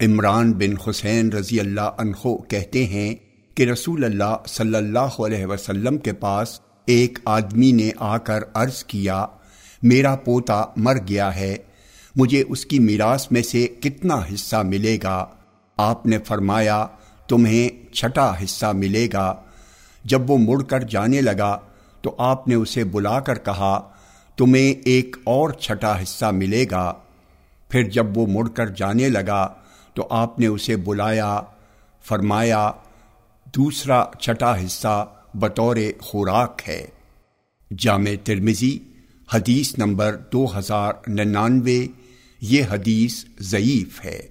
عمران بن حسین رضی اللہ عنہ کہتے ہیں کہ رسول اللہ صلی اللہ علیہ وسلم کے پاس ایک آدمی نے آ کر عرض کیا، میرا پوتا مر گیا ہے، مجھے اس کی میراث میں سے کتنا حصہ ملے گا؟ آپ نے فرمایا، تمہیں چھٹا حصہ ملے گا۔ جب وہ مڑ کر جانے لگا تو آپ نے اسے بلا کر کہا، تمہیں ایک اور چھٹا حصہ ملے گا۔ پھر جب وہ مڑ کر جانے لگا تو آپ نے اسے بلایا، فرمایا، دوسرا چھٹا حصہ بطور خوراک ہے۔ جامع ترمزی حدیث نمبر دو ہزار ننانوے، یہ حدیث ضعیف ہے۔